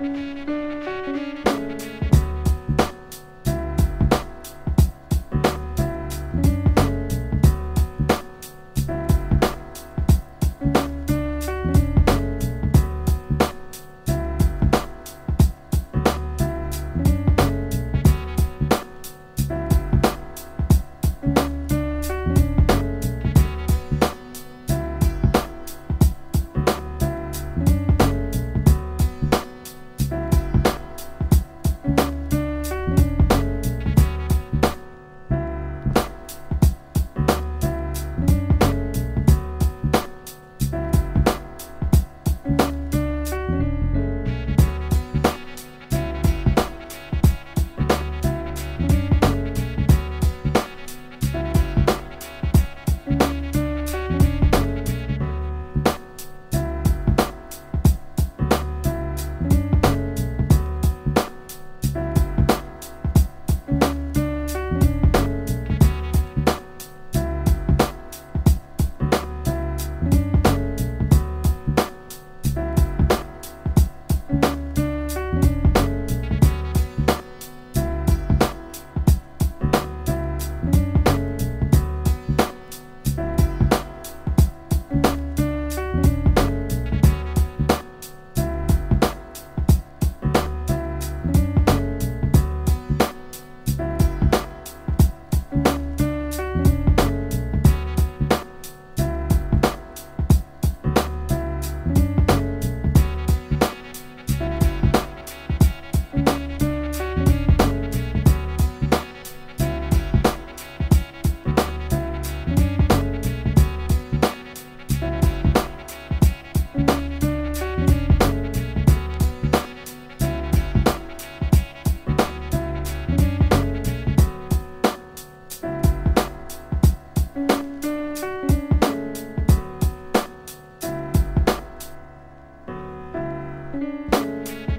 Música Música